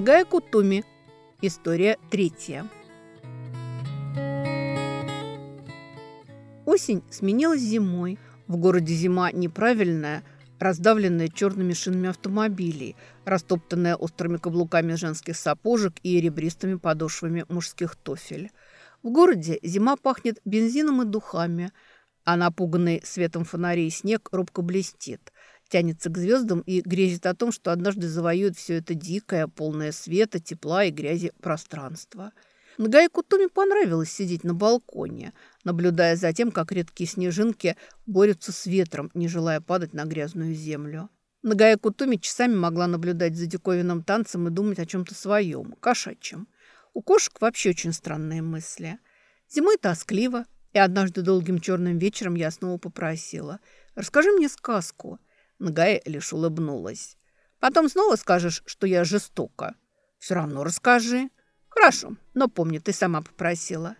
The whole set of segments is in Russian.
Нагая Кутуми. История третья. Осень сменилась зимой. В городе зима неправильная, раздавленная черными шинами автомобилей, растоптанная острыми каблуками женских сапожек и ребристыми подошвами мужских тофель. В городе зима пахнет бензином и духами, а напуганный светом фонарей снег робко блестит, тянется к звездам и грезит о том, что однажды завоюет все это дикое, полное света, тепла и грязи пространство – Нагае Кутуми понравилось сидеть на балконе, наблюдая за тем, как редкие снежинки борются с ветром, не желая падать на грязную землю. Нагая Кутуми часами могла наблюдать за диковинным танцем и думать о чем-то своем, кошачьем. У кошек вообще очень странные мысли. Зимой тоскливо, и однажды долгим черным вечером я снова попросила. «Расскажи мне сказку». Нагая лишь улыбнулась. «Потом снова скажешь, что я жестока». «Все равно расскажи». «Хорошо, но помни, ты сама попросила».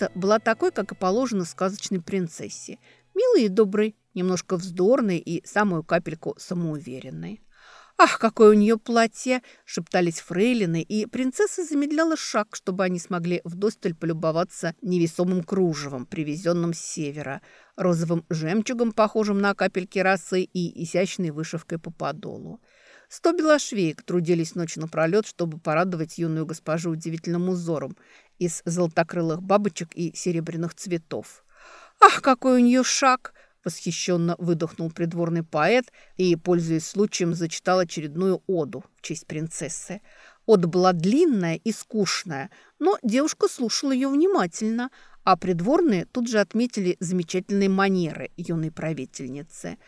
Принцесса была такой, как и положено сказочной принцессе. Милой и доброй, немножко вздорной и самую капельку самоуверенной. «Ах, какое у нее платье!» – шептались фрейлины, и принцесса замедляла шаг, чтобы они смогли вдосталь полюбоваться невесомым кружевом, привезенным с севера, розовым жемчугом, похожим на капельки росы, и изящной вышивкой по подолу. Сто белошвеек трудились ночь напролет, чтобы порадовать юную госпожу удивительным узором из золотокрылых бабочек и серебряных цветов. «Ах, какой у нее шаг!» Восхищенно выдохнул придворный поэт и, пользуясь случаем, зачитал очередную оду в честь принцессы. Ода была длинная и скучная, но девушка слушала ее внимательно, а придворные тут же отметили замечательные манеры юной правительницы.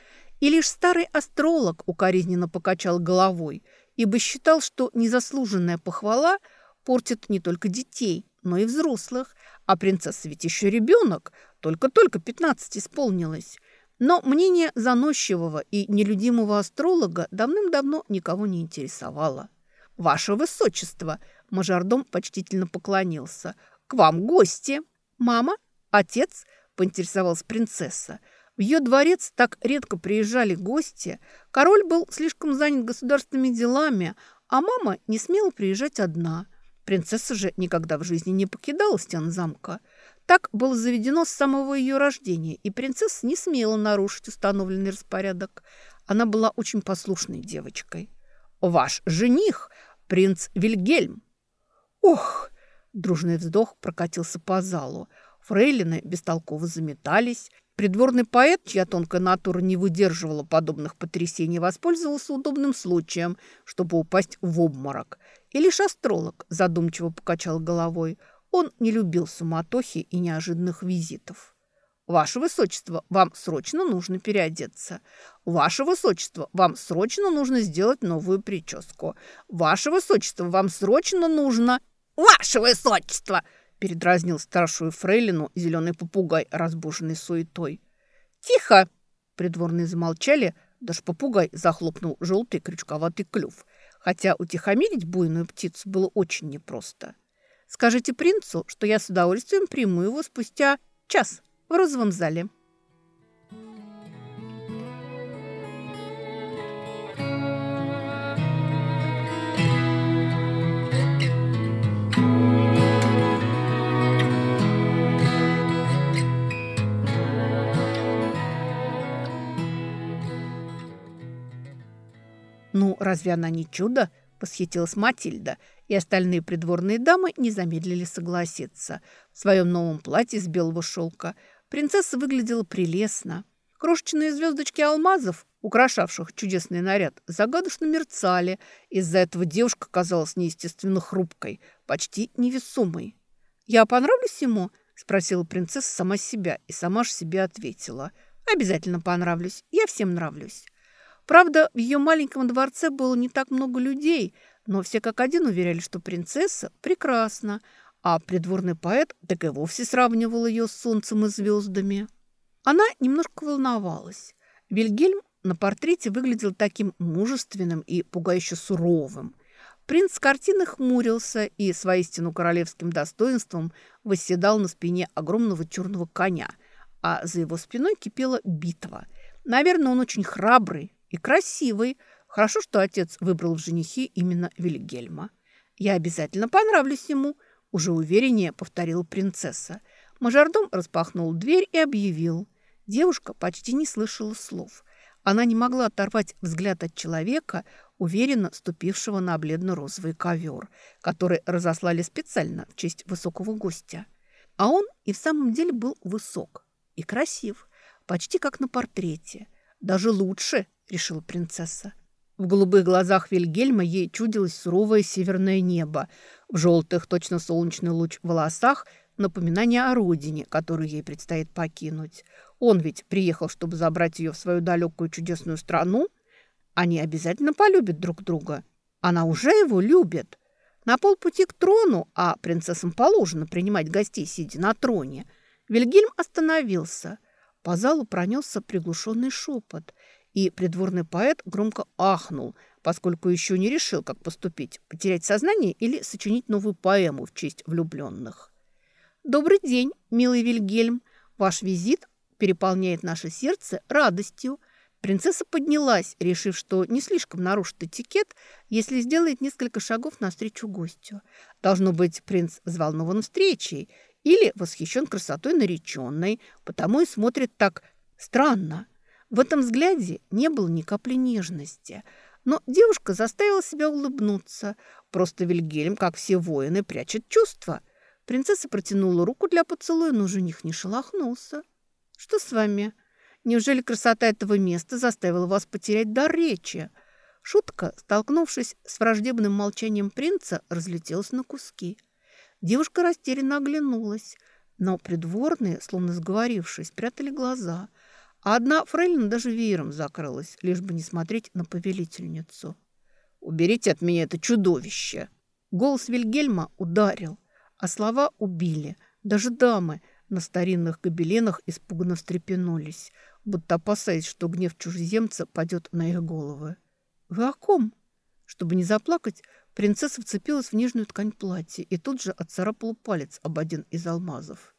И лишь старый астролог укоризненно покачал головой, ибо считал, что незаслуженная похвала портит не только детей, но и взрослых, а принцесса ведь еще ребенок, только-только 15 исполнилось. Но мнение заносчивого и нелюдимого астролога давным-давно никого не интересовало. «Ваше Высочество!» – мажордом почтительно поклонился. «К вам гости!» «Мама? Отец?» – поинтересовалась принцесса. Ее дворец так редко приезжали гости. Король был слишком занят государственными делами, а мама не смела приезжать одна. Принцесса же никогда в жизни не покидала стен замка – так было заведено с самого ее рождения, и принцесса не смела нарушить установленный распорядок. Она была очень послушной девочкой. «Ваш жених, принц Вильгельм!» «Ох!» – дружный вздох прокатился по залу. Фрейлины бестолково заметались. Придворный поэт, чья тонкая натура не выдерживала подобных потрясений, воспользовался удобным случаем, чтобы упасть в обморок. И лишь астролог задумчиво покачал головой – он не любил суматохи и неожиданных визитов. «Ваше Высочество, вам срочно нужно переодеться. Ваше Высочество, вам срочно нужно сделать новую прическу. Ваше Высочество, вам срочно нужно...» «Ваше Высочество!» Передразнил старшую фрейлину зеленый попугай, разбуженный суетой. «Тихо!» Придворные замолчали, даже попугай захлопнул желтый крючковатый клюв, хотя утихомирить буйную птицу было очень непросто. Скажите принцу, что я с удовольствием приму его спустя час в розовом зале». «Ну, разве она не чудо?» – восхитилась Матильда – и остальные придворные дамы не замедлили согласиться. В своем новом платье из белого шелка принцесса выглядела прелестно. Крошечные звездочки алмазов, украшавших чудесный наряд, загадочно мерцали. Из-за этого девушка казалась неестественно хрупкой, почти невесомой. «Я понравлюсь ему?» – спросила принцесса сама себя и сама же себе ответила. «Обязательно понравлюсь. Я всем нравлюсь». Правда, в ее маленьком дворце было не так много людей – но все как один уверяли, что принцесса прекрасна, а придворный поэт так и вовсе сравнивал ее с солнцем и звездами. Она немножко волновалась. Вильгельм на портрете выглядел таким мужественным и пугающе суровым. Принц картины хмурился и с воистину королевским достоинством восседал на спине огромного черного коня, а за его спиной кипела битва. Наверное, он очень храбрый и красивый. Хорошо, что отец выбрал в женихи именно Вильгельма. «Я обязательно понравлюсь ему», – уже увереннее повторила принцесса. Мажордом распахнул дверь и объявил. Девушка почти не слышала слов. Она не могла оторвать взгляд от человека, уверенно ступившего на бледно-розовый ковер, который разослали специально в честь высокого гостя. А он и в самом деле был высок и красив, почти как на портрете. Даже лучше, решила принцесса. В голубых глазах Вильгельма ей чудилось суровое северное небо, в желтых, точно солнечный луч волосах – напоминание о родине, которую ей предстоит покинуть. Он ведь приехал, чтобы забрать ее в свою далекую чудесную страну. Они обязательно полюбят друг друга. Она уже его любит. На полпути к трону, а принцессам положено принимать гостей, сидя на троне, Вильгельм остановился. По залу пронесся приглушенный шепот, и придворный поэт громко ахнул, поскольку еще не решил, как поступить, потерять сознание или сочинить новую поэму в честь влюбленных. «Добрый день, милый Вильгельм. Ваш визит переполняет наше сердце радостью». Принцесса поднялась, решив, что не слишком нарушит этикет, если сделает несколько шагов навстречу гостю. Должно быть, принц взволнован встречей или восхищен красотой нареченной, потому и смотрит так странно. В этом взгляде не было ни капли нежности. Но девушка заставила себя улыбнуться. Просто Вильгельм, как все воины, прячет чувства – Принцесса протянула руку для поцелуя, но жених не шелохнулся. «Что с вами? Неужели красота этого места заставила вас потерять дар речи?» Шутка, столкнувшись с враждебным молчанием принца, разлетелась на куски. Девушка растерянно оглянулась, но придворные, словно сговорившись, прятали глаза, а одна фрейлина даже веером закрылась, лишь бы не смотреть на повелительницу. «Уберите от меня это чудовище!» Голос Вильгельма ударил, а слова убили. Даже дамы на старинных гобеленах испуганно встрепенулись, будто опасаясь, что гнев чужеземца падет на их головы. «Вы о ком?» Чтобы не заплакать, принцесса вцепилась в нежную ткань платья и тут же отцарапала палец об один из алмазов.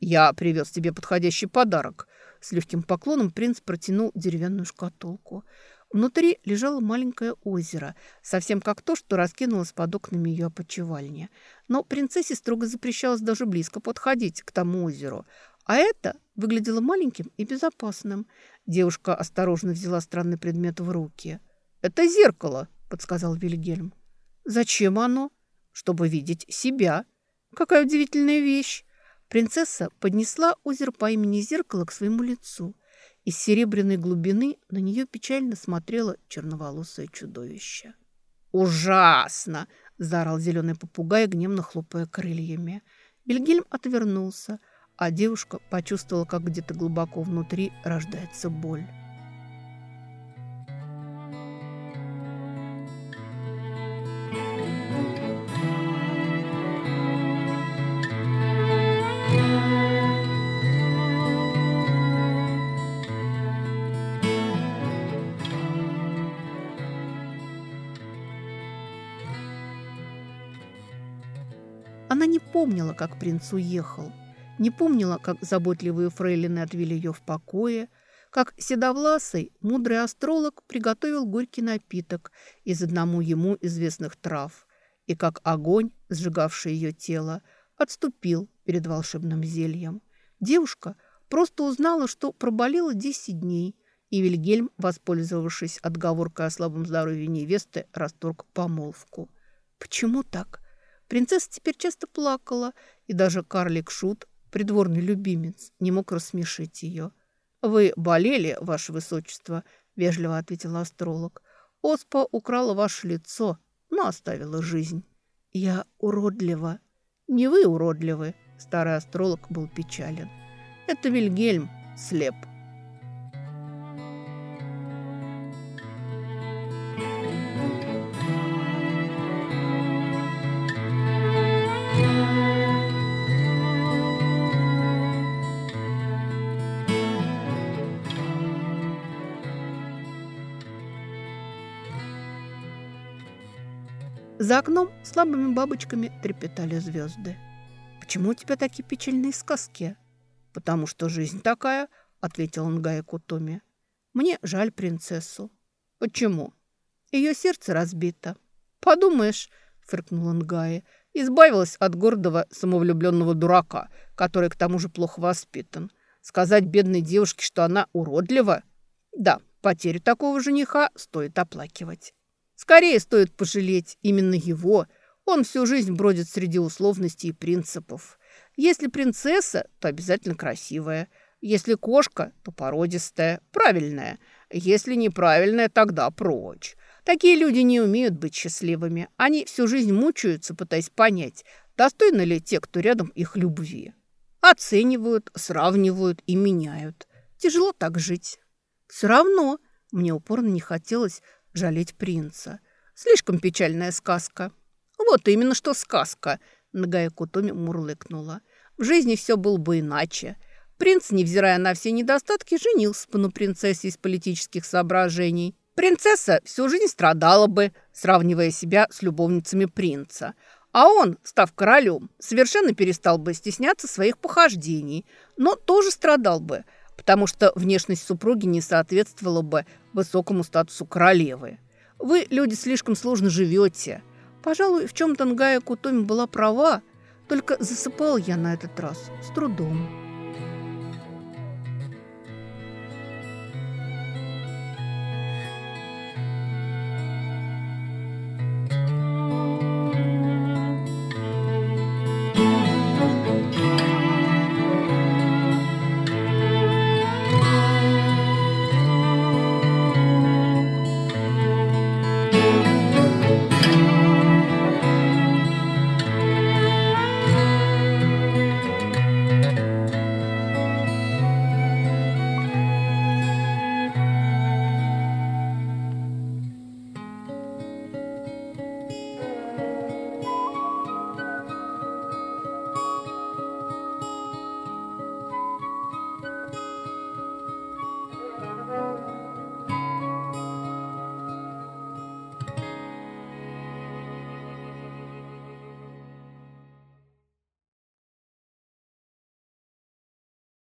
«Я привез тебе подходящий подарок». С легким поклоном принц протянул деревянную шкатулку. Внутри лежало маленькое озеро, совсем как то, что раскинулось под окнами ее опочивальни. Но принцессе строго запрещалось даже близко подходить к тому озеру. А это выглядело маленьким и безопасным. Девушка осторожно взяла странный предмет в руки. «Это зеркало», — подсказал Вильгельм. «Зачем оно?» «Чтобы видеть себя». «Какая удивительная вещь!» Принцесса поднесла озеро по имени Зеркало к своему лицу. Из серебряной глубины на нее печально смотрело черноволосое чудовище. «Ужасно!» – заорал зеленый попугай, гневно хлопая крыльями. Бельгельм отвернулся, а девушка почувствовала, как где-то глубоко внутри рождается боль. Она не помнила, как принц уехал, не помнила, как заботливые фрейлины отвели ее в покое, как седовласый, мудрый астролог приготовил горький напиток из одному ему известных трав, и как огонь, сжигавший ее тело, отступил перед волшебным зельем. Девушка просто узнала, что проболела 10 дней, и Вильгельм, воспользовавшись отговоркой о слабом здоровье невесты, расторг помолвку. Почему так? Принцесса теперь часто плакала, и даже карлик Шут, придворный любимец, не мог рассмешить ее. «Вы болели, ваше высочество», — вежливо ответил астролог. «Оспа украла ваше лицо, но оставила жизнь». «Я уродлива». «Не вы уродливы», — старый астролог был печален. «Это Вильгельм слеп». За окном слабыми бабочками трепетали звезды. «Почему у тебя такие печальные сказки?» «Потому что жизнь такая», — ответил Нгая Кутоми. «Мне жаль принцессу». «Почему?» «Ее сердце разбито». «Подумаешь», — фыркнул Нгая, «избавилась от гордого самовлюбленного дурака, который к тому же плохо воспитан. Сказать бедной девушке, что она уродлива? Да, потерю такого жениха стоит оплакивать. Скорее стоит пожалеть именно его. Он всю жизнь бродит среди условностей и принципов. Если принцесса, то обязательно красивая. Если кошка, то породистая, правильная. Если неправильная, тогда прочь. Такие люди не умеют быть счастливыми. Они всю жизнь мучаются, пытаясь понять, достойны ли те, кто рядом их любви. Оценивают, сравнивают и меняют. Тяжело так жить. Все равно мне упорно не хотелось жалеть принца. Слишком печальная сказка. Вот именно что сказка, Нагая Кутоми мурлыкнула. В жизни все было бы иначе. Принц, невзирая на все недостатки, женился бы на принцессе из политических соображений. Принцесса всю жизнь страдала бы, сравнивая себя с любовницами принца – а он, став королем, совершенно перестал бы стесняться своих похождений, но тоже страдал бы, потому что внешность супруги не соответствовала бы высокому статусу королевы. Вы, люди, слишком сложно живете. Пожалуй, в чем-то Нгая Кутоми была права, только засыпал я на этот раз с трудом.